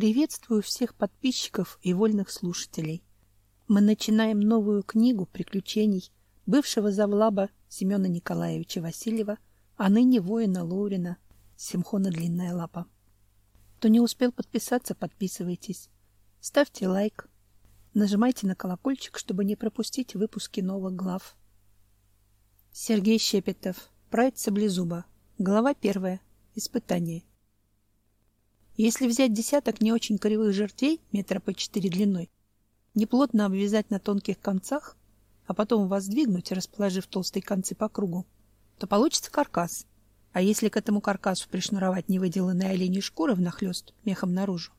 Приветствую всех подписчиков и вольных слушателей. Мы начинаем новую книгу приключений бывшего завлаба Семена Николаевича Васильева, а ныне воина Лоурина Симхона Длинная Лапа. Кто не успел подписаться, подписывайтесь. Ставьте лайк. Нажимайте на колокольчик, чтобы не пропустить выпуски новых глав. Сергей Щепетов. Прайд Саблезуба. Глава первая. Испытание. Если взять десяток не очень кривых жердей, метра по четыре длиной, неплотно обвязать на тонких концах, а потом воздвигнуть, расположив толстые концы по кругу, то получится каркас. А если к этому каркасу пришнуровать невыделанные оленьи шкуры внахлёст мехом наружу,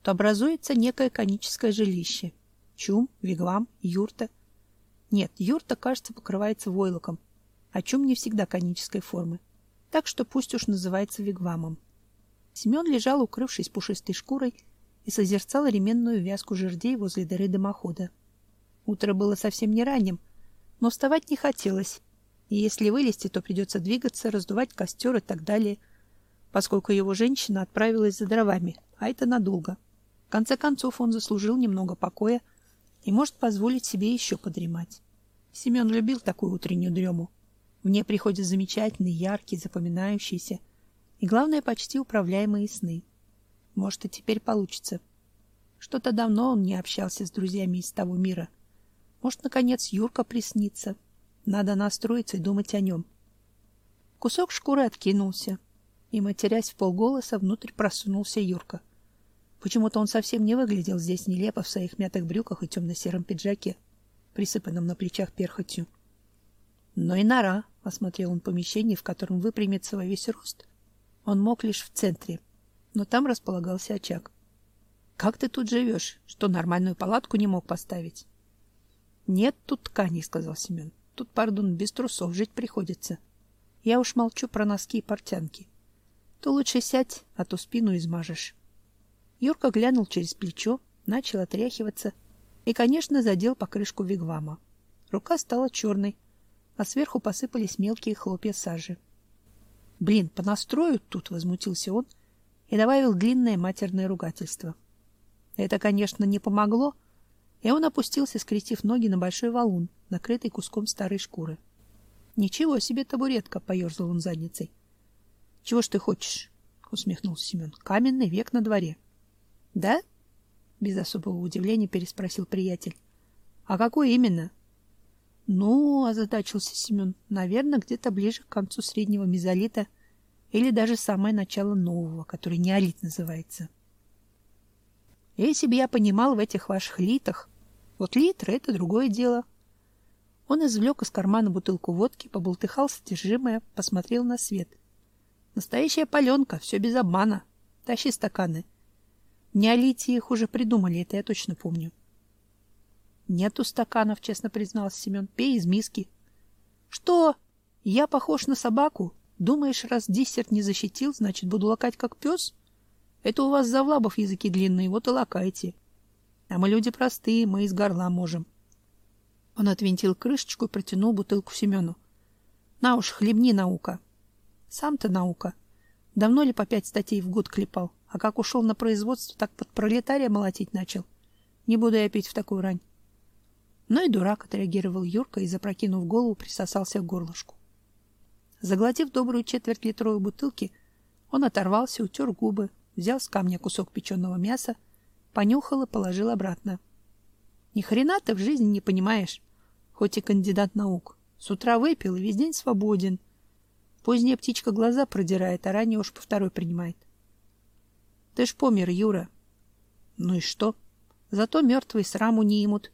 то образуется некое коническое жилище. Чум, вигвам, юрта. Нет, юрта, кажется, покрывается войлоком, а чум не всегда конической формы. Так что пусть уж называется вигвамом. Семен лежал, укрывшись пушистой шкурой, и созерцал ременную вязку жердей возле дыры дымохода. Утро было совсем не ранним, но вставать не хотелось, и если вылезти, то придется двигаться, раздувать костер и так далее, поскольку его женщина отправилась за дровами, а это надолго. В конце концов, он заслужил немного покоя и может позволить себе еще подремать. Семен любил такую утреннюю дрему. В ней приходят замечательные, яркие, запоминающиеся, и, главное, почти управляемые сны. Может, и теперь получится. Что-то давно он не общался с друзьями из того мира. Может, наконец, Юрка приснится. Надо настроиться и думать о нем. Кусок шкуры откинулся, и, матерясь в полголоса, внутрь просунулся Юрка. Почему-то он совсем не выглядел здесь нелепо в своих мятых брюках и темно-сером пиджаке, присыпанном на плечах перхотью. Но и нора, — осмотрел он помещение, в котором выпрямится во весь рост, он мог лишь в центре, но там располагался очаг. Как ты тут живешь? Что, нормальную палатку не мог поставить? Нет тут тканей, сказал Семен. Тут, пардон, без трусов жить приходится. Я уж молчу про носки и портянки. То лучше сядь, а то спину измажешь. Юрка глянул через плечо, начал отряхиваться и, конечно, задел покрышку вигвама. Рука стала черной, а сверху посыпались мелкие хлопья сажи. Блин, понастроят тут, возмутился он и добавил длинное матерное ругательство. Это, конечно, не помогло, и он опустился, скрестив ноги на большой валун, накрытый куском старой шкуры. Ничего себе табуретка, поерзал он задницей. Чего ж ты хочешь? усмехнулся Семен. Каменный век на дворе. Да? без особого удивления переспросил приятель. А какой именно? Ну, озадачился Семен, наверное, где-то ближе к концу среднего мезолита или даже самое начало нового, который неолит называется. Если бы я понимал в этих ваших литах, вот литры — это другое дело. Он извлек из кармана бутылку водки, побултыхал содержимое, посмотрел на свет. Настоящая паленка, все без обмана. Тащи стаканы. В их уже придумали, это я точно помню. — Нету стаканов, честно признался Семен. Пей из миски. Что? Я похож на собаку? Думаешь, раз диссерт не защитил, значит, буду лакать как пес? Это у вас завлабов языки длинные, вот и лакайте. А мы люди простые, мы из горла можем. Он отвинтил крышечку и протянул бутылку Семену. На уж, хлебни, наука. Сам-то наука. Давно ли по пять статей в год клепал? А как ушел на производство, так под пролетария молотить начал. Не буду я пить в такую рань. Но и дурак отреагировал Юрка и, запрокинув голову, присосался к горлышку. Заглотив добрую четверть литровой бутылки, он оторвался, утер губы, взял с камня кусок печеного мяса, понюхал и положил обратно. Ни хрена ты в жизни не понимаешь, хоть и кандидат наук. С утра выпил и весь день свободен. Поздняя птичка глаза продирает, а ранее уж по второй принимает. Ты ж помер, Юра. Ну и что? Зато мертвые сраму не имут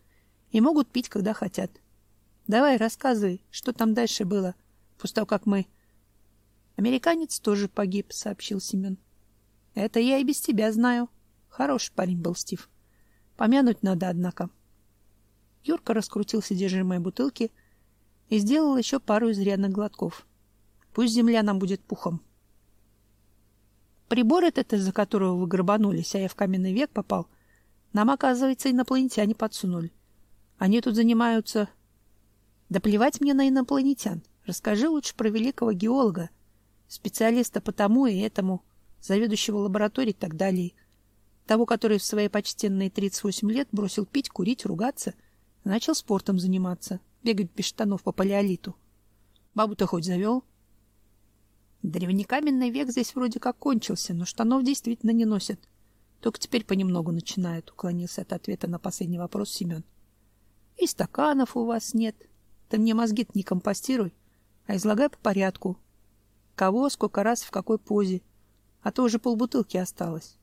и могут пить, когда хотят. Давай, рассказывай, что там дальше было, после того, как мы... Американец тоже погиб, сообщил Семен. Это я и без тебя знаю. Хороший парень был Стив. Помянуть надо, однако. Юрка раскрутил содержимое бутылки и сделал еще пару изрядных глотков. Пусть земля нам будет пухом. Прибор этот, из-за которого вы грабанулись, а я в каменный век попал, нам, оказывается, инопланетяне подсунули. Они тут занимаются... Да плевать мне на инопланетян. Расскажи лучше про великого геолога, специалиста по тому и этому, заведующего лабораторией и так далее. Того, который в свои почтенные 38 лет бросил пить, курить, ругаться, начал спортом заниматься, бегать без штанов по палеолиту. Бабу-то хоть завел? Древнекаменный век здесь вроде как кончился, но штанов действительно не носят. Только теперь понемногу начинают, уклонился от ответа на последний вопрос Семен. И стаканов у вас нет. Ты мне мозги не компостируй, а излагай по порядку. Кого, сколько раз, в какой позе. А то уже полбутылки осталось.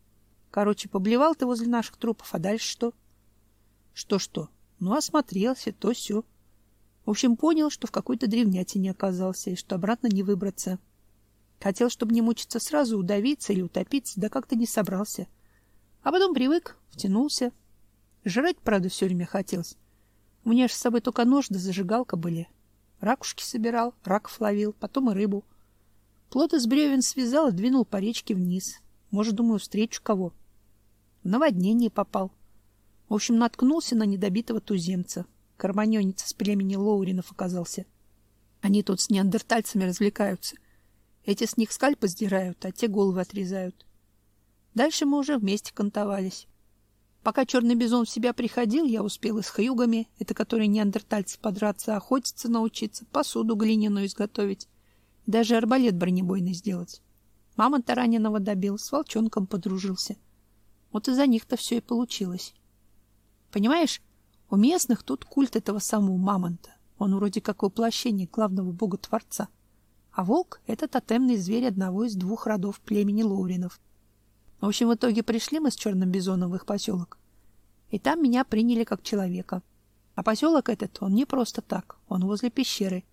Короче, поблевал ты возле наших трупов, а дальше что? Что-что? Ну, осмотрелся, то все. В общем, понял, что в какой-то древнятине оказался, и что обратно не выбраться. Хотел, чтобы не мучиться сразу, удавиться или утопиться, да как-то не собрался. А потом привык, втянулся. Жрать, правда, все время хотелось. У меня же с собой только нож да зажигалка были. Ракушки собирал, раков ловил, потом и рыбу. Плот из бревен связал и двинул по речке вниз. Может, думаю, встречу кого. В наводнение попал. В общем, наткнулся на недобитого туземца. Карманёнец с племени Лоуринов оказался. Они тут с неандертальцами развлекаются. Эти с них скальпы сдирают, а те головы отрезают. Дальше мы уже вместе кантовались. Пока черный бизон в себя приходил, я успел и с хьюгами, это которые неандертальцы подраться, охотиться научиться, посуду глиняную изготовить, даже арбалет бронебойный сделать. Мамонта раненого добил, с волчонком подружился. Вот из-за них-то все и получилось. Понимаешь, у местных тут культ этого самого мамонта. Он вроде как воплощение главного бога-творца. А волк — это тотемный зверь одного из двух родов племени Лоуринов. В общем, в итоге пришли мы с черным бизоном в их поселок. И там меня приняли как человека. А поселок этот, он не просто так, он возле пещеры.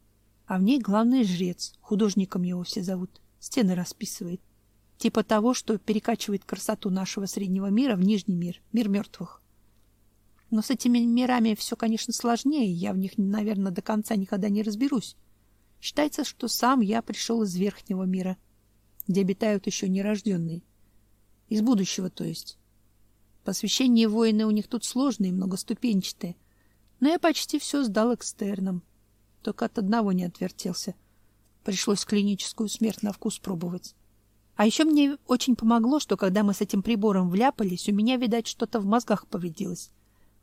А в ней главный жрец, художником его все зовут стены расписывает. Типа того, что перекачивает красоту нашего среднего мира в нижний мир, мир мертвых. Но с этими мирами все, конечно, сложнее, я в них, наверное, до конца никогда не разберусь. Считается, что сам я пришел из верхнего мира, где обитают еще нерожденные. Из будущего, то есть. Посвящение воины у них тут сложные, многоступенчатые. Но я почти все сдал экстерном. Только от одного не отвертелся. Пришлось клиническую смерть на вкус пробовать. А еще мне очень помогло, что когда мы с этим прибором вляпались, у меня, видать, что-то в мозгах повредилось.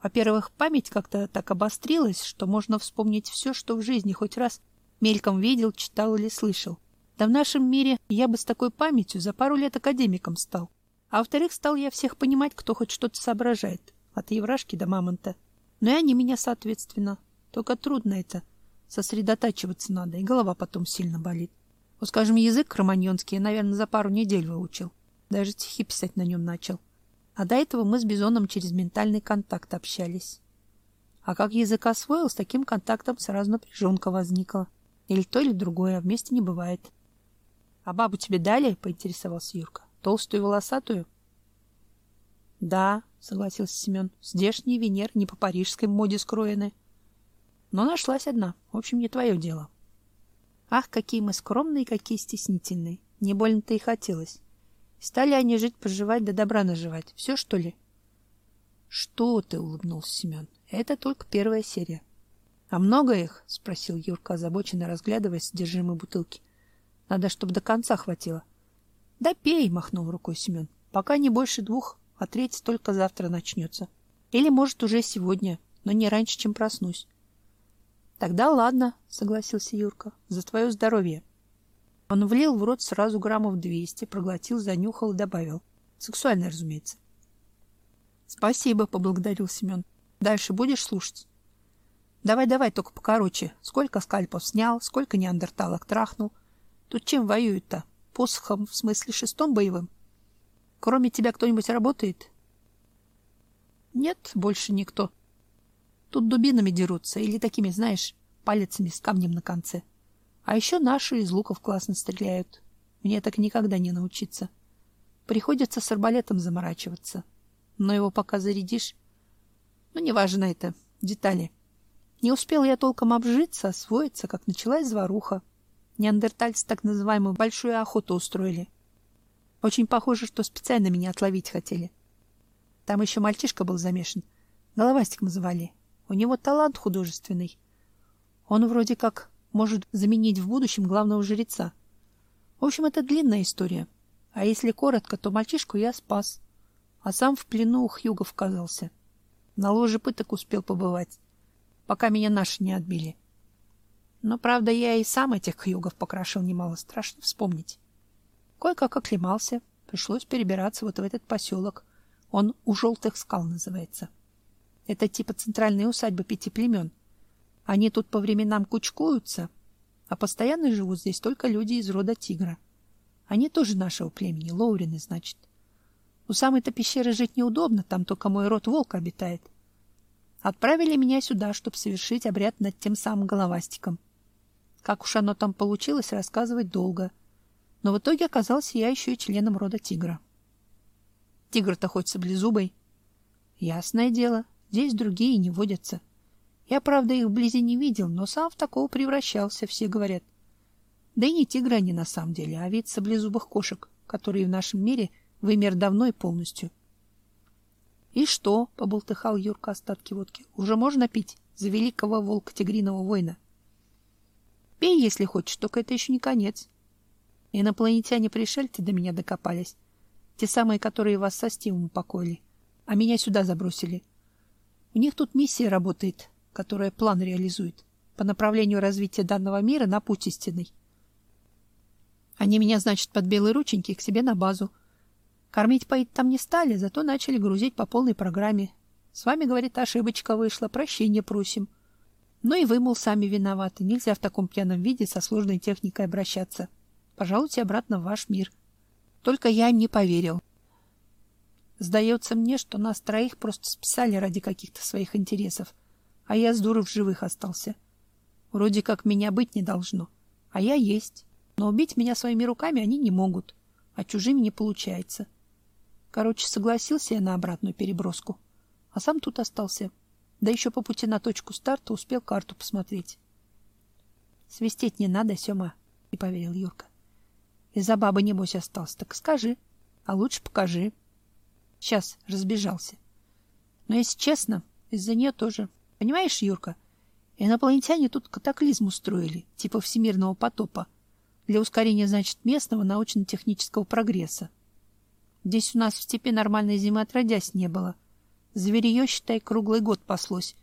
Во-первых, память как-то так обострилась, что можно вспомнить все, что в жизни хоть раз мельком видел, читал или слышал. Да в нашем мире я бы с такой памятью за пару лет академиком стал. А во-вторых, стал я всех понимать, кто хоть что-то соображает, от еврашки до мамонта. Но и они меня, соответственно. Только трудно это Сосредотачиваться надо, и голова потом сильно болит. Вот, скажем, язык кроманьонский я, наверное, за пару недель выучил. Даже стихи писать на нем начал. А до этого мы с Бизоном через ментальный контакт общались. А как язык освоил, с таким контактом сразу напряженка возникла. Или то, или другое, а вместе не бывает. — А бабу тебе дали? — поинтересовался Юрка. — Толстую волосатую? — Да, — согласился Семен. — Здешний Венер не по парижской моде скроены. Но нашлась одна. В общем, не твое дело. Ах, какие мы скромные, какие стеснительные. Не больно-то и хотелось. Стали они жить-поживать да добра наживать. Все, что ли? Что ты, улыбнулся Семен. Это только первая серия. А много их? Спросил Юрка, озабоченно разглядывая содержимое бутылки. Надо, чтобы до конца хватило. Да пей, махнул рукой Семен. Пока не больше двух, а треть только завтра начнется. Или, может, уже сегодня, но не раньше, чем проснусь. Тогда ладно, согласился Юрка. За твое здоровье. Он влил в рот сразу граммов двести, проглотил, занюхал и добавил: сексуально, разумеется. Спасибо, поблагодарил Семен. Дальше будешь слушать? Давай, давай, только покороче. Сколько скальпов снял, сколько неандерталок трахнул? Тут чем воюют-то? Посохом, в смысле шестом боевым? Кроме тебя кто-нибудь работает? Нет, больше никто. Тут дубинами дерутся или такими, знаешь, палецами с камнем на конце. А еще наши из луков классно стреляют. Мне так никогда не научиться. Приходится с арбалетом заморачиваться. Но его пока зарядишь... Ну, неважно это, детали. Не успел я толком обжиться, освоиться, как началась заваруха. Неандертальцы так называемую большую охоту устроили. Очень похоже, что специально меня отловить хотели. Там еще мальчишка был замешан. Головастик называли. У него талант художественный. Он вроде как может заменить в будущем главного жреца. В общем, это длинная история. А если коротко, то мальчишку я спас. а сам в плену у Хьюгов казался. На ложе пыток успел побывать, пока меня наши не отбили. Но, правда, я и сам этих Хьюгов покрошил немало, страшно вспомнить. Кое-как оклемался, пришлось перебираться вот в этот поселок. Он у желтых скал называется. Это типа центральные усадьбы пяти племен. Они тут по временам кучкуются, а постоянно живут здесь только люди из рода тигра. Они тоже нашего племени, Лоурины, значит. У самой-то пещеры жить неудобно, там только мой род волка обитает. Отправили меня сюда, чтобы совершить обряд над тем самым головастиком. Как уж оно там получилось, рассказывать долго. Но в итоге оказался я еще и членом рода тигра. Тигр-то хоть саблезубый. Ясное дело, здесь другие не водятся. Я, правда, их вблизи не видел, но сам в такого превращался, все говорят. Да и не тигры они на самом деле, а вид саблезубых кошек, которые в нашем мире вымер давно и полностью. — И что? — поболтыхал Юрка остатки водки. — Уже можно пить за великого волка тигриного воина. — Пей, если хочешь, только это еще не конец. Инопланетяне-пришельцы до меня докопались. Те самые, которые вас со Стивом упокоили. А меня сюда забросили. У них тут миссия работает, которая план реализует по направлению развития данного мира на путь истинный. Они меня, значит, под белые рученьки к себе на базу — Кормить поить там не стали, зато начали грузить по полной программе. С вами, говорит, ошибочка вышла, прощения просим. Ну и вы, мол, сами виноваты. Нельзя в таком пьяном виде со сложной техникой обращаться. Пожалуйте обратно в ваш мир. Только я им не поверил. Сдается мне, что нас троих просто списали ради каких-то своих интересов, а я с дуры в живых остался. Вроде как меня быть не должно, а я есть. Но убить меня своими руками они не могут, а чужими не получается. — Короче, согласился я на обратную переброску, а сам тут остался. Да еще по пути на точку старта успел карту посмотреть. Свистеть не надо, Сёма, не поверил Юрка. Из-за бабы небось остался. Так скажи, а лучше покажи. Сейчас разбежался. Но если честно, из-за нее тоже. Понимаешь, Юрка, инопланетяне тут катаклизм устроили, типа всемирного потопа, для ускорения, значит, местного научно-технического прогресса. Здесь у нас в степи нормальной зимы отродясь не было. Зверье, считай, круглый год паслось.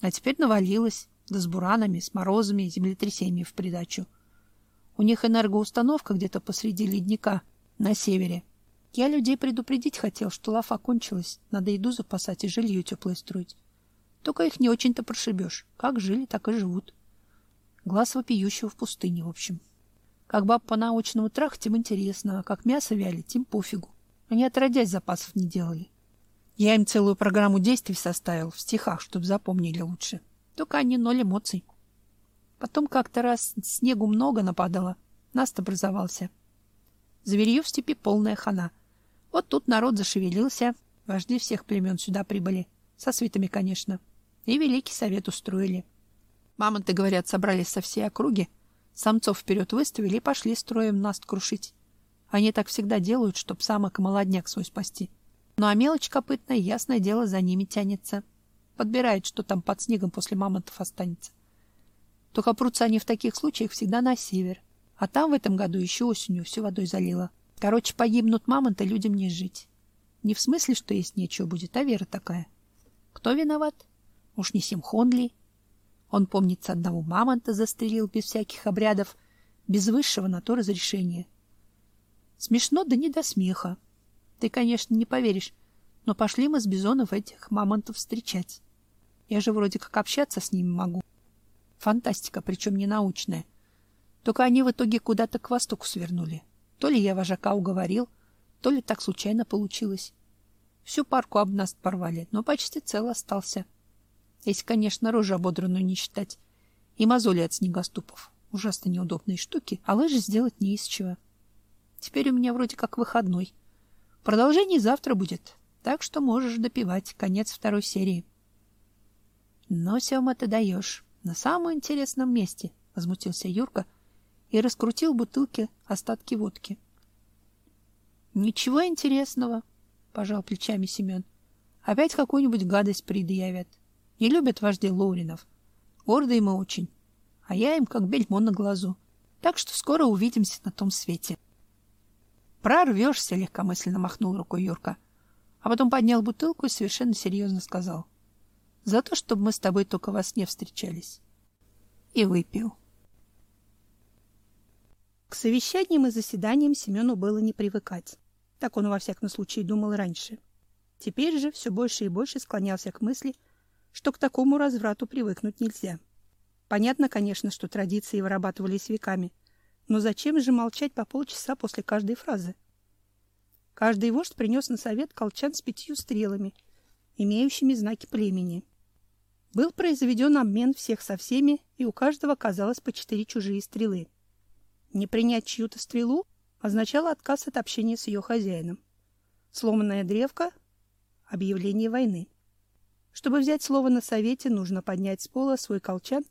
А теперь навалилось, да с буранами, с морозами землетрясениями в придачу. У них энергоустановка где-то посреди ледника, на севере. Я людей предупредить хотел, что лафа кончилась, надо еду запасать и жилье теплое строить. Только их не очень-то прошибешь. Как жили, так и живут. Глаз вопиющего в пустыне, в общем. Как баб по-научному трахать им интересно, а как мясо вялить им пофигу. Они отродясь запасов не делали. Я им целую программу действий составил в стихах, чтобы запомнили лучше. Только они ноль эмоций. Потом как-то раз снегу много нападало, наст образовался. Зверью в степи полная хана. Вот тут народ зашевелился, вожди всех племен сюда прибыли. Со свитами, конечно. И Великий Совет устроили. Мамонты, говорят, собрались со всей округи, Самцов вперед выставили и пошли строем наст крушить. Они так всегда делают, чтоб самок и молодняк свой спасти. Ну а мелочь копытная, ясное дело, за ними тянется. Подбирает, что там под снегом после мамонтов останется. Только прутся они в таких случаях всегда на север. А там в этом году еще осенью все водой залило. Короче, погибнут мамонты, людям не жить. Не в смысле, что есть нечего будет, а вера такая. Кто виноват? Уж не Симхон ли? Он, помнится, одного мамонта застрелил без всяких обрядов, без высшего на то разрешения. Смешно, да не до смеха. Ты, конечно, не поверишь, но пошли мы с бизонов этих мамонтов встречать. Я же вроде как общаться с ними могу. Фантастика, причем не научная. Только они в итоге куда-то к востоку свернули. То ли я вожака уговорил, то ли так случайно получилось. Всю парку об нас порвали, но почти цел остался. Если, конечно, рожу ободранную не считать. И мозоли от снегоступов. Ужасно неудобные штуки, а лыжи сделать не из чего. Теперь у меня вроде как выходной. Продолжение завтра будет, так что можешь допивать. Конец второй серии. Но, Сема, ты даешь. На самом интересном месте, — возмутился Юрка и раскрутил бутылки остатки водки. — Ничего интересного, — пожал плечами Семен. — Опять какую-нибудь гадость предъявят. — не любят вождей Лоуринов. Гордые мы очень. А я им как бельмо на глазу. Так что скоро увидимся на том свете. Прорвешься, легкомысленно махнул рукой Юрка. а потом поднял бутылку и совершенно серьезно сказал. «За то, чтобы мы с тобой только во сне встречались». И выпил. К совещаниям и заседаниям Семену было не привыкать. Так он, во всяком случае, думал раньше. Теперь же все больше и больше склонялся к мысли, что к такому разврату привыкнуть нельзя. Понятно, конечно, что традиции вырабатывались веками, но зачем же молчать по полчаса после каждой фразы? Каждый вождь принес на совет колчан с пятью стрелами, имеющими знаки племени. Был произведен обмен всех со всеми, и у каждого оказалось по четыре чужие стрелы. Не принять чью-то стрелу означало отказ от общения с ее хозяином. Сломанная древка — объявление войны. Чтобы взять слово на совете, нужно поднять с пола свой колчан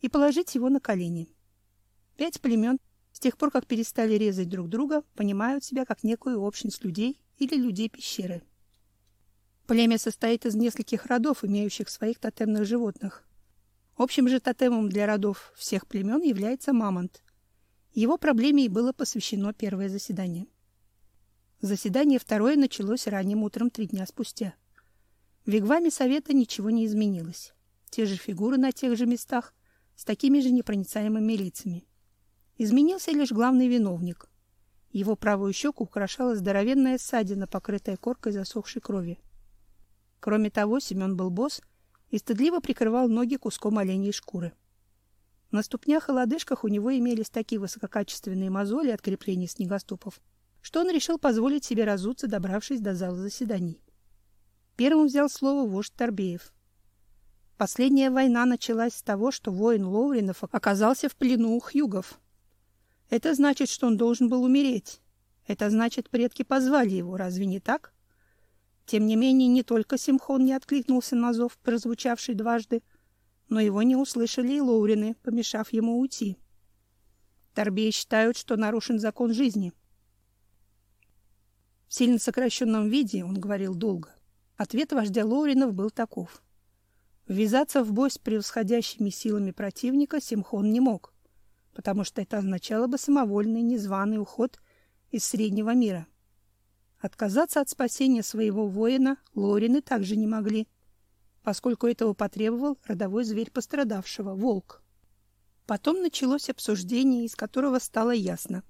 и положить его на колени. Пять племен с тех пор, как перестали резать друг друга, понимают себя как некую общность людей или людей пещеры. Племя состоит из нескольких родов, имеющих своих тотемных животных. Общим же тотемом для родов всех племен является мамонт. Его проблеме и было посвящено первое заседание. Заседание второе началось ранним утром три дня спустя. В Вигваме совета ничего не изменилось. Те же фигуры на тех же местах, с такими же непроницаемыми лицами. Изменился лишь главный виновник. Его правую щеку украшала здоровенная ссадина, покрытая коркой засохшей крови. Кроме того, Семен был босс и стыдливо прикрывал ноги куском оленьей шкуры. На ступнях и лодыжках у него имелись такие высококачественные мозоли от крепления снегоступов, что он решил позволить себе разуться, добравшись до зала заседаний. Первым взял слово вождь Торбеев. Последняя война началась с того, что воин Лоуринов оказался в плену у хьюгов. Это значит, что он должен был умереть. Это значит, предки позвали его, разве не так? Тем не менее, не только Симхон не откликнулся на зов, прозвучавший дважды, но его не услышали и Лоурины, помешав ему уйти. Торбеи считают, что нарушен закон жизни. В сильно сокращенном виде он говорил долго. Ответ вождя Лоуринов был таков. Ввязаться в бой с превосходящими силами противника Симхон не мог, потому что это означало бы самовольный, незваный уход из среднего мира. Отказаться от спасения своего воина Лорины также не могли, поскольку этого потребовал родовой зверь пострадавшего — волк. Потом началось обсуждение, из которого стало ясно.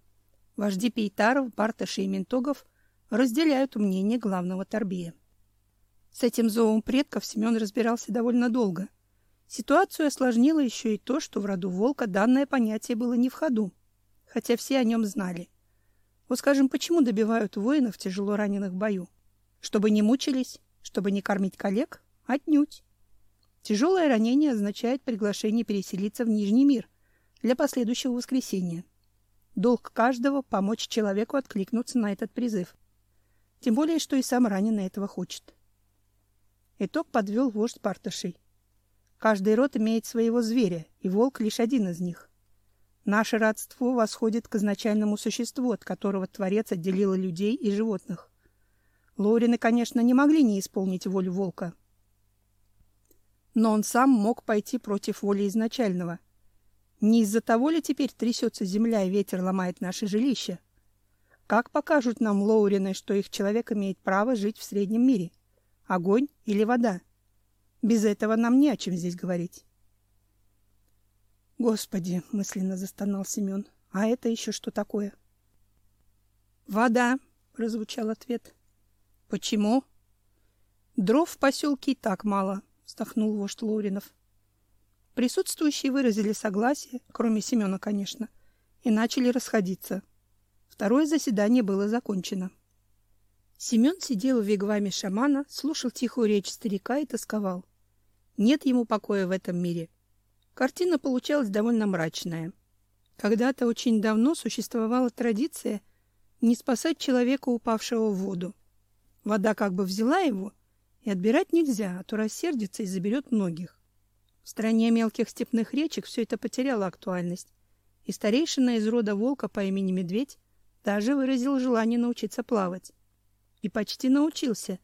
Вожди Пейтаров, Барташи и Ментогов разделяют мнение главного Торбея. С этим зовом предков Семен разбирался довольно долго. Ситуацию осложнило еще и то, что в роду волка данное понятие было не в ходу, хотя все о нем знали. Вот скажем, почему добивают воинов, тяжело раненых в бою? Чтобы не мучились? Чтобы не кормить коллег? Отнюдь. Тяжелое ранение означает приглашение переселиться в Нижний мир для последующего воскресения. Долг каждого — помочь человеку откликнуться на этот призыв. Тем более, что и сам раненый этого хочет. Итог подвел вождь Парташей. Каждый род имеет своего зверя, и волк лишь один из них. Наше родство восходит к изначальному существу, от которого Творец отделил людей и животных. Лорины, конечно, не могли не исполнить волю волка. Но он сам мог пойти против воли изначального. Не из-за того ли теперь трясется земля и ветер ломает наши жилища? Как покажут нам Лоурины, что их человек имеет право жить в среднем мире? Огонь или вода? Без этого нам не о чем здесь говорить. Господи, мысленно застонал Семен. А это еще что такое? Вода, прозвучал ответ. Почему? Дров в поселке и так мало, вздохнул вождь Лоринов. Присутствующие выразили согласие, кроме Семена, конечно, и начали расходиться. Второе заседание было закончено. Семен сидел в вигваме шамана, слушал тихую речь старика и тосковал. Нет ему покоя в этом мире. Картина получалась довольно мрачная. Когда-то очень давно существовала традиция не спасать человека, упавшего в воду. Вода как бы взяла его, и отбирать нельзя, а то рассердится и заберет многих. В стране мелких степных речек все это потеряло актуальность, и старейшина из рода волка по имени Медведь даже выразил желание научиться плавать. И почти научился,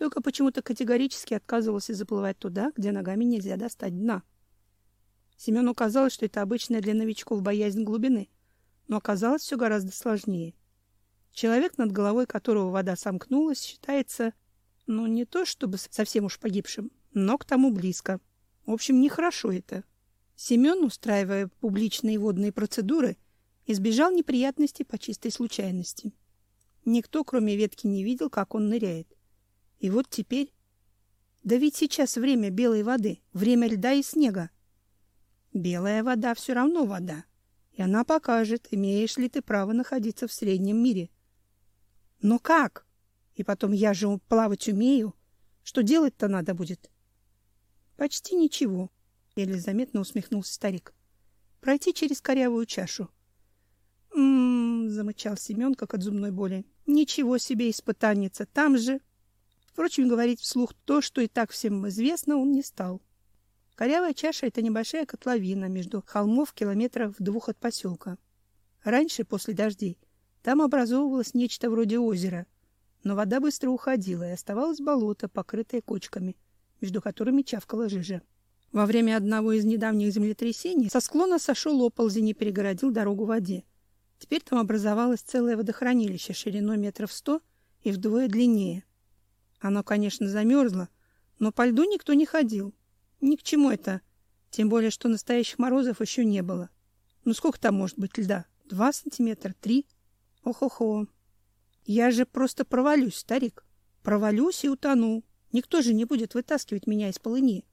только почему-то категорически отказывался заплывать туда, где ногами нельзя достать дна. Семену казалось, что это обычная для новичков боязнь глубины, но оказалось все гораздо сложнее. Человек, над головой которого вода сомкнулась, считается Ну, не то чтобы совсем уж погибшим, но к тому близко. В общем, нехорошо это. Семен, устраивая публичные водные процедуры, избежал неприятностей по чистой случайности. Никто, кроме ветки, не видел, как он ныряет. И вот теперь... Да ведь сейчас время белой воды, время льда и снега. Белая вода все равно вода, и она покажет, имеешь ли ты право находиться в среднем мире. Но как? И потом я же плавать умею. Что делать-то надо будет? Почти ничего, еле заметно усмехнулся старик. Пройти через корявую чашу. М-м, замычал Семен, как от зубной боли. Ничего себе испытанница, там же. Впрочем, говорить вслух то, что и так всем известно, он не стал. Корявая чаша это небольшая котловина между холмов километров в двух от поселка. Раньше, после дождей, там образовывалось нечто вроде озера, но вода быстро уходила, и оставалось болото, покрытое кочками, между которыми чавкала жижа. Во время одного из недавних землетрясений со склона сошел оползень и перегородил дорогу воде. Теперь там образовалось целое водохранилище шириной метров сто и вдвое длиннее. Оно, конечно, замерзло, но по льду никто не ходил. Ни к чему это, тем более, что настоящих морозов еще не было. Ну сколько там может быть льда? Два сантиметра? Три? Ох-охо. Я же просто провалюсь, старик. Провалюсь и утону. Никто же не будет вытаскивать меня из полыни.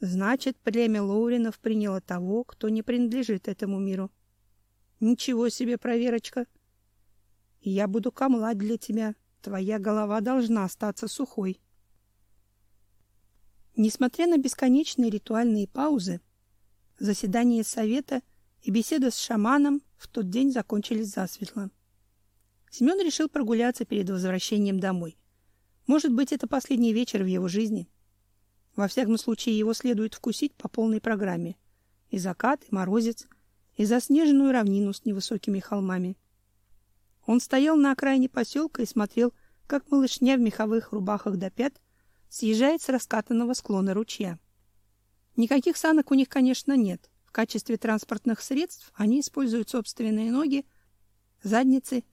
Значит, племя Лоуринов приняло того, кто не принадлежит этому миру. Ничего себе проверочка. Я буду камлать для тебя. Твоя голова должна остаться сухой. Несмотря на бесконечные ритуальные паузы, заседание совета и беседа с шаманом в тот день закончились засветло. Семен решил прогуляться перед возвращением домой. Может быть, это последний вечер в его жизни. Во всяком случае, его следует вкусить по полной программе. И закат, и морозец, и заснеженную равнину с невысокими холмами. Он стоял на окраине поселка и смотрел, как малышня в меховых рубахах до пят съезжает с раскатанного склона ручья. Никаких санок у них, конечно, нет. В качестве транспортных средств они используют собственные ноги, задницы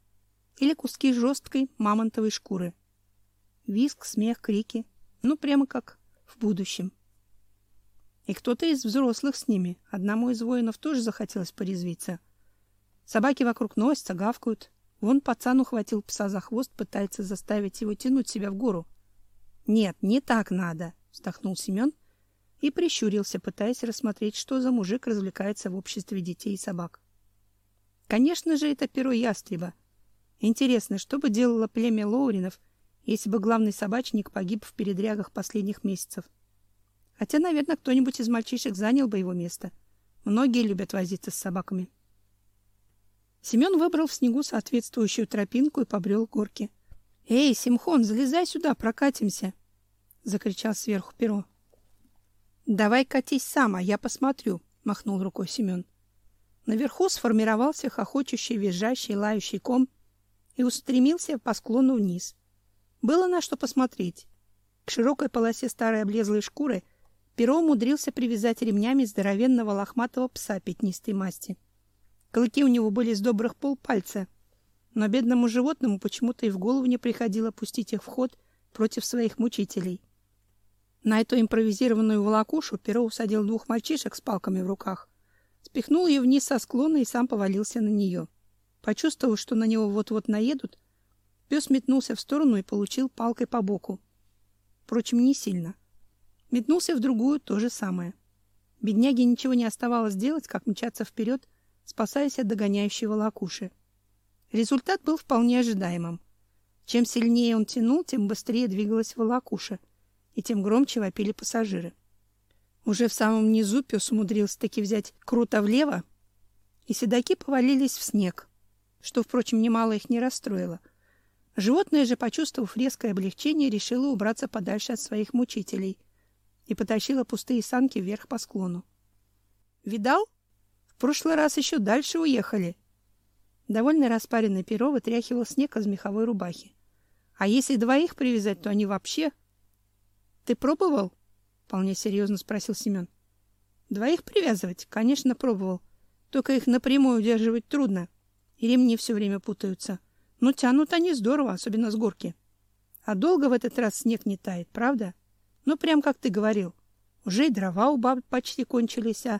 или куски жесткой мамонтовой шкуры. Виск, смех, крики. Ну, прямо как в будущем. И кто-то из взрослых с ними. Одному из воинов тоже захотелось порезвиться. Собаки вокруг носятся, гавкают. Вон пацан ухватил пса за хвост, пытается заставить его тянуть себя в гору. Нет, не так надо, вздохнул Семен и прищурился, пытаясь рассмотреть, что за мужик развлекается в обществе детей и собак. Конечно же, это перо ястреба, Интересно, что бы делало племя Лоуринов, если бы главный собачник погиб в передрягах последних месяцев? Хотя, наверное, кто-нибудь из мальчишек занял бы его место. Многие любят возиться с собаками. Семен выбрал в снегу соответствующую тропинку и побрел к горке. «Эй, Симхон, залезай сюда, прокатимся!» — закричал сверху перо. «Давай катись сам, а я посмотрю», — махнул рукой Семен. Наверху сформировался хохочущий, визжащий, лающий ком — и устремился по склону вниз. Было на что посмотреть. К широкой полосе старой облезлой шкуры перо умудрился привязать ремнями здоровенного лохматого пса пятнистой масти. Клыки у него были с добрых полпальца, но бедному животному почему-то и в голову не приходило пустить их в ход против своих мучителей. На эту импровизированную волокушу перо усадил двух мальчишек с палками в руках, спихнул ее вниз со склона и сам повалился на нее. Почувствовав, что на него вот-вот наедут, пес метнулся в сторону и получил палкой по боку. Впрочем, не сильно. Метнулся в другую то же самое. Бедняге ничего не оставалось делать, как мчаться вперед, спасаясь от догоняющего лакуши. Результат был вполне ожидаемым. Чем сильнее он тянул, тем быстрее двигалась волокуша, и тем громче вопили пассажиры. Уже в самом низу пес умудрился таки взять круто влево, и седаки повалились в снег, что, впрочем, немало их не расстроило. Животное же, почувствовав резкое облегчение, решило убраться подальше от своих мучителей и потащило пустые санки вверх по склону. «Видал? В прошлый раз еще дальше уехали!» Довольно распаренный перо вытряхивал снег из меховой рубахи. «А если двоих привязать, то они вообще...» «Ты пробовал?» — вполне серьезно спросил Семен. «Двоих привязывать? Конечно, пробовал. Только их напрямую удерживать трудно и ремни все время путаются. Но тянут они здорово, особенно с горки. А долго в этот раз снег не тает, правда? Ну, прям как ты говорил. Уже и дрова у баб почти кончились, а...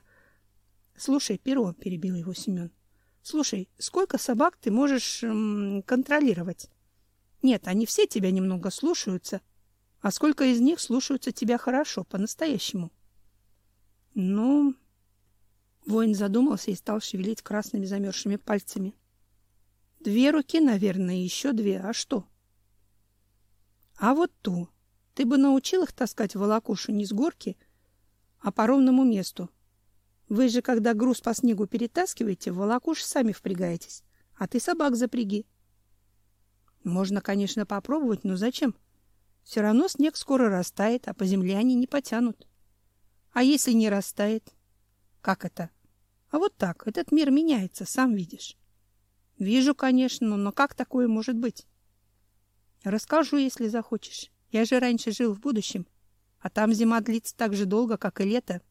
Слушай, перо, — перебил его Семен. Слушай, сколько собак ты можешь м, контролировать? Нет, они все тебя немного слушаются, а сколько из них слушаются тебя хорошо, по-настоящему? Ну... Воин задумался и стал шевелить красными замерзшими пальцами. Две руки, наверное, еще две. А что? А вот ту. Ты бы научил их таскать волокушу не с горки, а по ровному месту. Вы же, когда груз по снегу перетаскиваете, в волокуш сами впрягаетесь, а ты собак запряги. Можно, конечно, попробовать, но зачем? Все равно снег скоро растает, а по земле они не потянут. А если не растает? Как это? А вот так, этот мир меняется, сам видишь. Вижу, конечно, но как такое может быть? Расскажу, если захочешь. Я же раньше жил в будущем, а там зима длится так же долго, как и лето.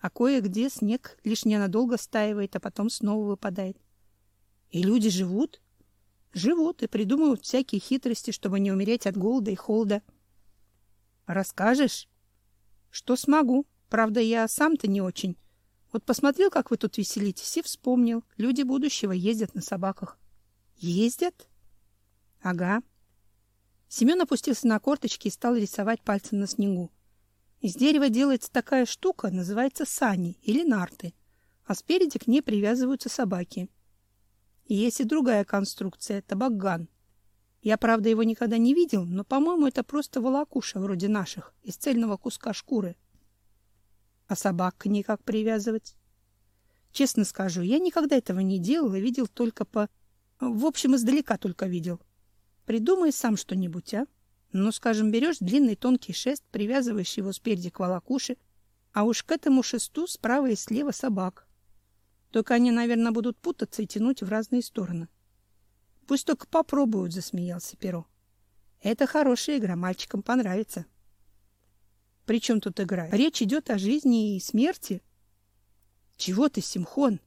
А кое-где снег лишь ненадолго стаивает, а потом снова выпадает. И люди живут, живут и придумывают всякие хитрости, чтобы не умереть от голода и холода. Расскажешь? Что смогу. Правда, я сам-то не очень. Вот посмотрел, как вы тут веселитесь, и вспомнил. Люди будущего ездят на собаках. Ездят? Ага. Семен опустился на корточки и стал рисовать пальцем на снегу. Из дерева делается такая штука, называется сани или нарты, а спереди к ней привязываются собаки. И есть и другая конструкция — табакган. Я, правда, его никогда не видел, но, по-моему, это просто волокуша вроде наших, из цельного куска шкуры. А собак к ней как привязывать? Честно скажу, я никогда этого не делал и видел только по... В общем, издалека только видел. Придумай сам что-нибудь, а? Ну, скажем, берешь длинный тонкий шест, привязываешь его спереди к волокуше, а уж к этому шесту справа и слева собак. Только они, наверное, будут путаться и тянуть в разные стороны. Пусть только попробуют, засмеялся Перо. Это хорошая игра, мальчикам понравится. При чем тут игра? Речь идет о жизни и смерти. Чего ты, Симхон?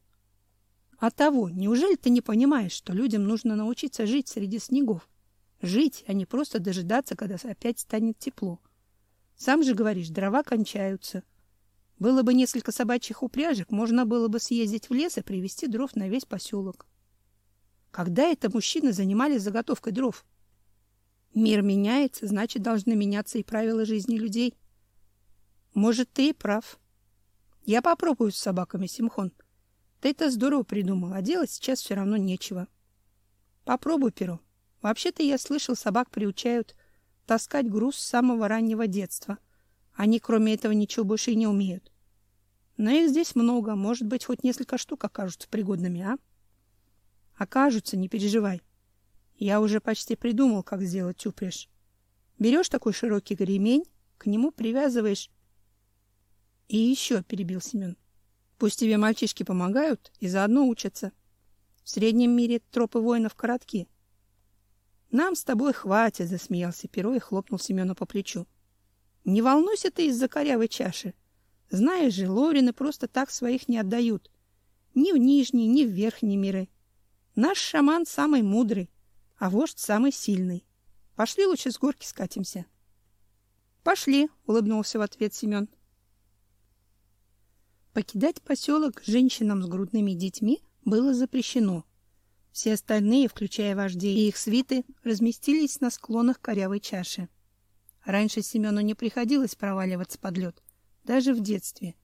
А того, неужели ты не понимаешь, что людям нужно научиться жить среди снегов? Жить, а не просто дожидаться, когда опять станет тепло. Сам же говоришь, дрова кончаются. Было бы несколько собачьих упряжек, можно было бы съездить в лес и привезти дров на весь поселок. Когда это мужчины занимались заготовкой дров? Мир меняется, значит, должны меняться и правила жизни людей. Может, ты и прав. Я попробую с собаками, Симхон. Ты это здорово придумал, а делать сейчас все равно нечего. Попробуй, Перо. Вообще-то я слышал, собак приучают таскать груз с самого раннего детства. Они, кроме этого, ничего больше и не умеют. Но их здесь много, может быть, хоть несколько штук окажутся пригодными, а? Окажутся, не переживай. Я уже почти придумал, как сделать упряжь. Берешь такой широкий ремень, к нему привязываешь... И еще, — перебил Семен, — пусть тебе мальчишки помогают и заодно учатся. В среднем мире тропы воинов коротки. Нам с тобой хватит, — засмеялся Перо и хлопнул Семена по плечу. Не волнуйся ты из-за корявой чаши. Знаешь же, Лорины просто так своих не отдают. Ни в нижние, ни в верхние миры. Наш шаман самый мудрый, а вождь самый сильный. Пошли лучше с горки скатимся. Пошли, улыбнулся в ответ Семен. Покидать поселок женщинам с грудными детьми было запрещено. Все остальные, включая вождей и их свиты, разместились на склонах корявой чаши. Раньше Семену не приходилось проваливаться под лед даже в детстве.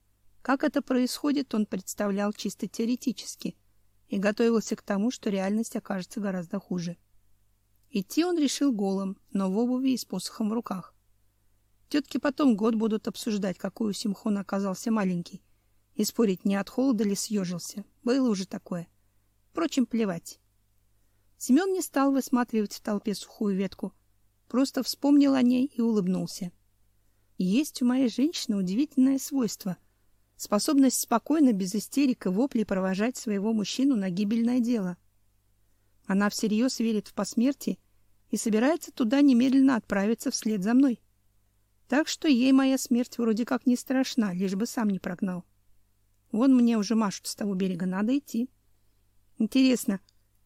Как это происходит, он представлял чисто теоретически и готовился к тому, что реальность окажется гораздо хуже. Идти он решил голым, но в обуви и с посохом в руках. Тетки потом год будут обсуждать, какой у Симхона оказался маленький, и спорить, не от холода ли съежился. Было уже такое. Впрочем, плевать. Семен не стал высматривать в толпе сухую ветку, просто вспомнил о ней и улыбнулся. Есть у моей женщины удивительное свойство — способность спокойно, без истерик и воплей провожать своего мужчину на гибельное дело. Она всерьез верит в посмертие и собирается туда немедленно отправиться вслед за мной. Так что ей моя смерть вроде как не страшна, лишь бы сам не прогнал. Вон мне уже машут с того берега, надо идти. Интересно,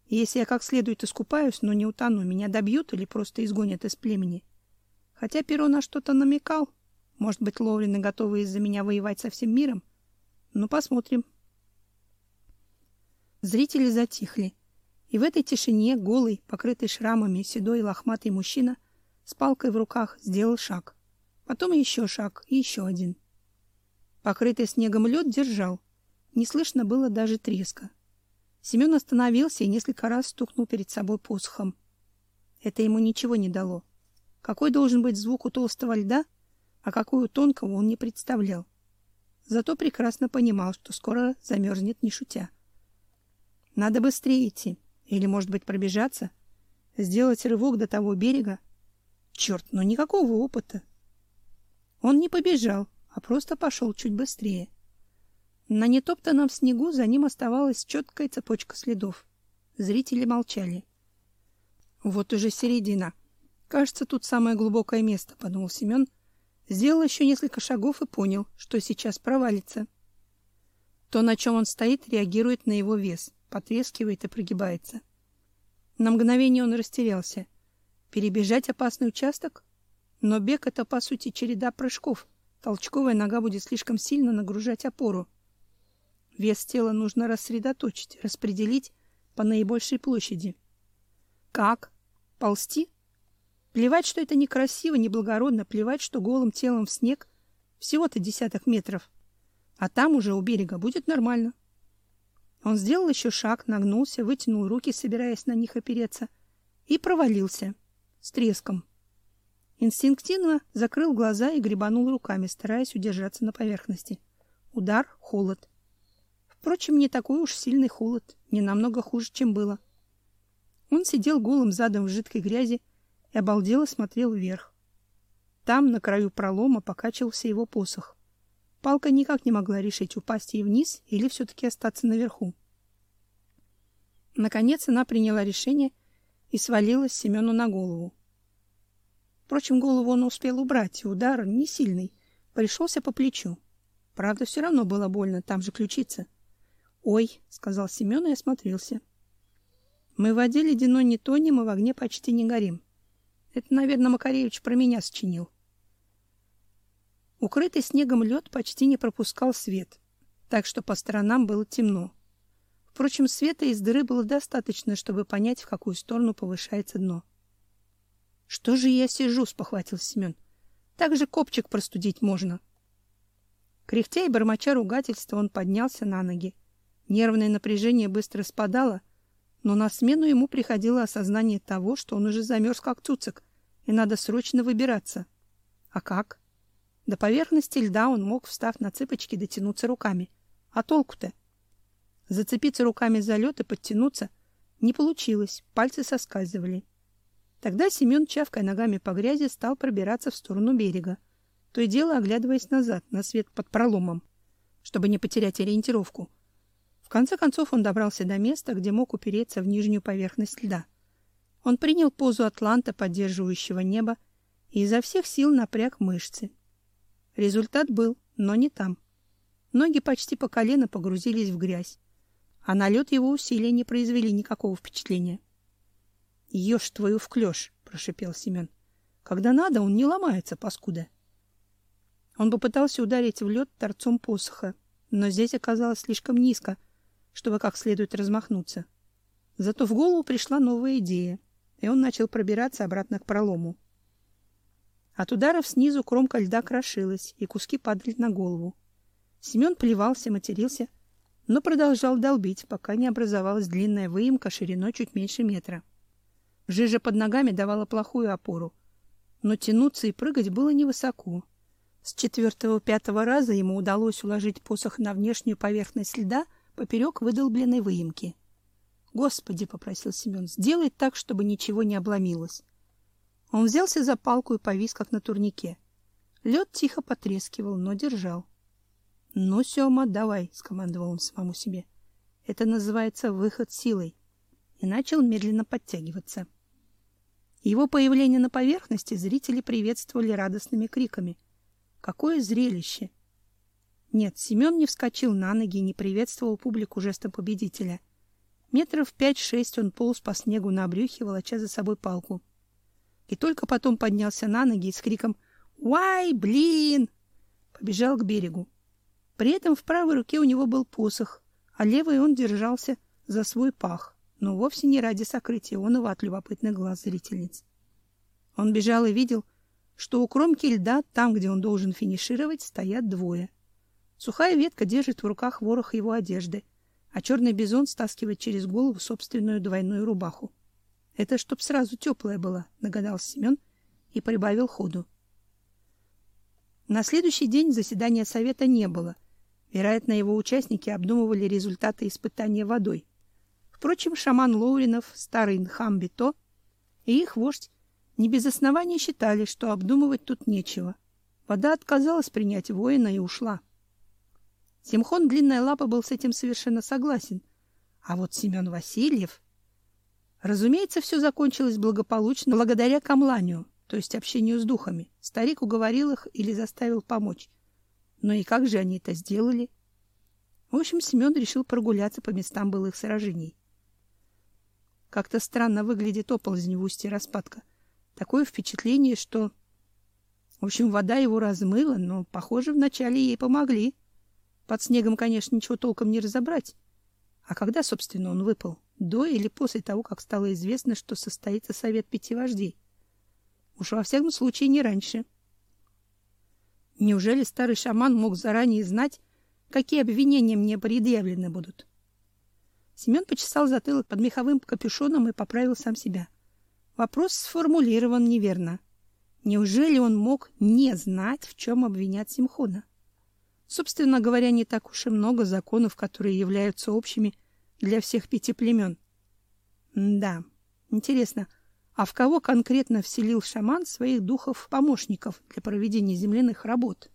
если я как следует искупаюсь, но не утону, меня добьют или просто изгонят из племени. Хотя Перо на что-то намекал. Может быть, Ловрины готовы из-за меня воевать со всем миром? Ну, посмотрим. Зрители затихли. И в этой тишине голый, покрытый шрамами, седой лохматый мужчина с палкой в руках сделал шаг. Потом еще шаг и еще один. Покрытый снегом лед держал. Не слышно было даже треска. Семен остановился и несколько раз стукнул перед собой посохом. Это ему ничего не дало. Какой должен быть звук у толстого льда, а какой у тонкого он не представлял. Зато прекрасно понимал, что скоро замерзнет, не шутя. Надо быстрее идти. Или, может быть, пробежаться? Сделать рывок до того берега? Черт, но никакого опыта. Он не побежал, а просто пошел чуть быстрее. На нетоптанном снегу за ним оставалась четкая цепочка следов. Зрители молчали. Вот уже середина. Кажется, тут самое глубокое место, подумал Семен. Сделал еще несколько шагов и понял, что сейчас провалится. То, на чем он стоит, реагирует на его вес, потрескивает и прогибается. На мгновение он растерялся. Перебежать опасный участок? Но бег — это, по сути, череда прыжков. Толчковая нога будет слишком сильно нагружать опору. Вес тела нужно рассредоточить, распределить по наибольшей площади. Как? Ползти? Плевать, что это некрасиво, неблагородно, плевать, что голым телом в снег всего-то десяток метров. А там уже у берега будет нормально. Он сделал еще шаг, нагнулся, вытянул руки, собираясь на них опереться, и провалился с треском. Инстинктивно закрыл глаза и гребанул руками, стараясь удержаться на поверхности. Удар, холод. Впрочем, не такой уж сильный холод, не намного хуже, чем было. Он сидел голым задом в жидкой грязи и обалдело смотрел вверх. Там, на краю пролома, покачивался его посох. Палка никак не могла решить, упасть ей вниз или все-таки остаться наверху. Наконец она приняла решение и свалилась Семену на голову. Впрочем, голову он успел убрать, и удар не сильный, пришелся по плечу. Правда, все равно было больно, там же ключица. Ой, сказал Семен и осмотрелся. Мы в воде ледяной не тонем и в огне почти не горим. Это, наверное, Макаревич про меня сочинил. Укрытый снегом лед почти не пропускал свет, так что по сторонам было темно. Впрочем, света из дыры было достаточно, чтобы понять, в какую сторону повышается дно. Что же я сижу, спохватился Семен. Так же копчик простудить можно. Кряхтя и бормоча ругательства, он поднялся на ноги Нервное напряжение быстро спадало, но на смену ему приходило осознание того, что он уже замерз как цуцик, и надо срочно выбираться. А как? До поверхности льда он мог, встав на цыпочки, дотянуться руками. А толку-то? Зацепиться руками за лед и подтянуться не получилось, пальцы соскальзывали. Тогда Семен, чавкая ногами по грязи, стал пробираться в сторону берега, то и дело оглядываясь назад, на свет под проломом, чтобы не потерять ориентировку — конце концов он добрался до места, где мог упереться в нижнюю поверхность льда. Он принял позу атланта, поддерживающего небо, и изо всех сил напряг мышцы. Результат был, но не там. Ноги почти по колено погрузились в грязь, а на лед его усилия не произвели никакого впечатления. «Ешь твою вклёшь!» — прошипел Семен. «Когда надо, он не ломается, паскуда!» Он попытался ударить в лед торцом посоха, но здесь оказалось слишком низко — чтобы как следует размахнуться. Зато в голову пришла новая идея, и он начал пробираться обратно к пролому. От ударов снизу кромка льда крошилась, и куски падали на голову. Семен плевался, матерился, но продолжал долбить, пока не образовалась длинная выемка шириной чуть меньше метра. Жижа под ногами давала плохую опору, но тянуться и прыгать было невысоко. С четвертого-пятого раза ему удалось уложить посох на внешнюю поверхность льда — поперек выдолбленной выемки. "Господи", попросил Семен, "сделай так, чтобы ничего не обломилось". Он взялся за палку и повис как на турнике. Лед тихо потрескивал, но держал. "Ну, Сёма, давай", скомандовал он самому себе. "Это называется выход силой". И начал медленно подтягиваться. Его появление на поверхности зрители приветствовали радостными криками. Какое зрелище! Нет, Семен не вскочил на ноги и не приветствовал публику жестом победителя. Метров пять-шесть он полз по снегу на брюхе, волоча за собой палку. И только потом поднялся на ноги и с криком «Уай, блин!» побежал к берегу. При этом в правой руке у него был посох, а левой он держался за свой пах, но вовсе не ради сокрытия оного от любопытных глаз зрительниц. Он бежал и видел, что у кромки льда, там, где он должен финишировать, стоят двое. Сухая ветка держит в руках ворох его одежды, а черный бизон стаскивает через голову собственную двойную рубаху. Это чтоб сразу теплая была, догадался Семен и прибавил ходу. На следующий день заседания совета не было. Вероятно, его участники обдумывали результаты испытания водой. Впрочем, шаман Лоуринов, старый Нхамбито и их вождь не без основания считали, что обдумывать тут нечего. Вода отказалась принять воина и ушла. Симхон Длинная Лапа был с этим совершенно согласен. А вот Семен Васильев... Разумеется, все закончилось благополучно благодаря камланию, то есть общению с духами. Старик уговорил их или заставил помочь. Но и как же они это сделали? В общем, Семен решил прогуляться по местам былых сражений. Как-то странно выглядит оползень в устье распадка. Такое впечатление, что... В общем, вода его размыла, но, похоже, вначале ей помогли. Под снегом, конечно, ничего толком не разобрать. А когда, собственно, он выпал? До или после того, как стало известно, что состоится совет пяти вождей? Уж во всяком случае не раньше. Неужели старый шаман мог заранее знать, какие обвинения мне предъявлены будут? Семен почесал затылок под меховым капюшоном и поправил сам себя. Вопрос сформулирован неверно. Неужели он мог не знать, в чем обвинять Симхона? Собственно говоря, не так уж и много законов, которые являются общими для всех пяти племен. да, интересно, а в кого конкретно вселил шаман своих духов-помощников для проведения земляных работ?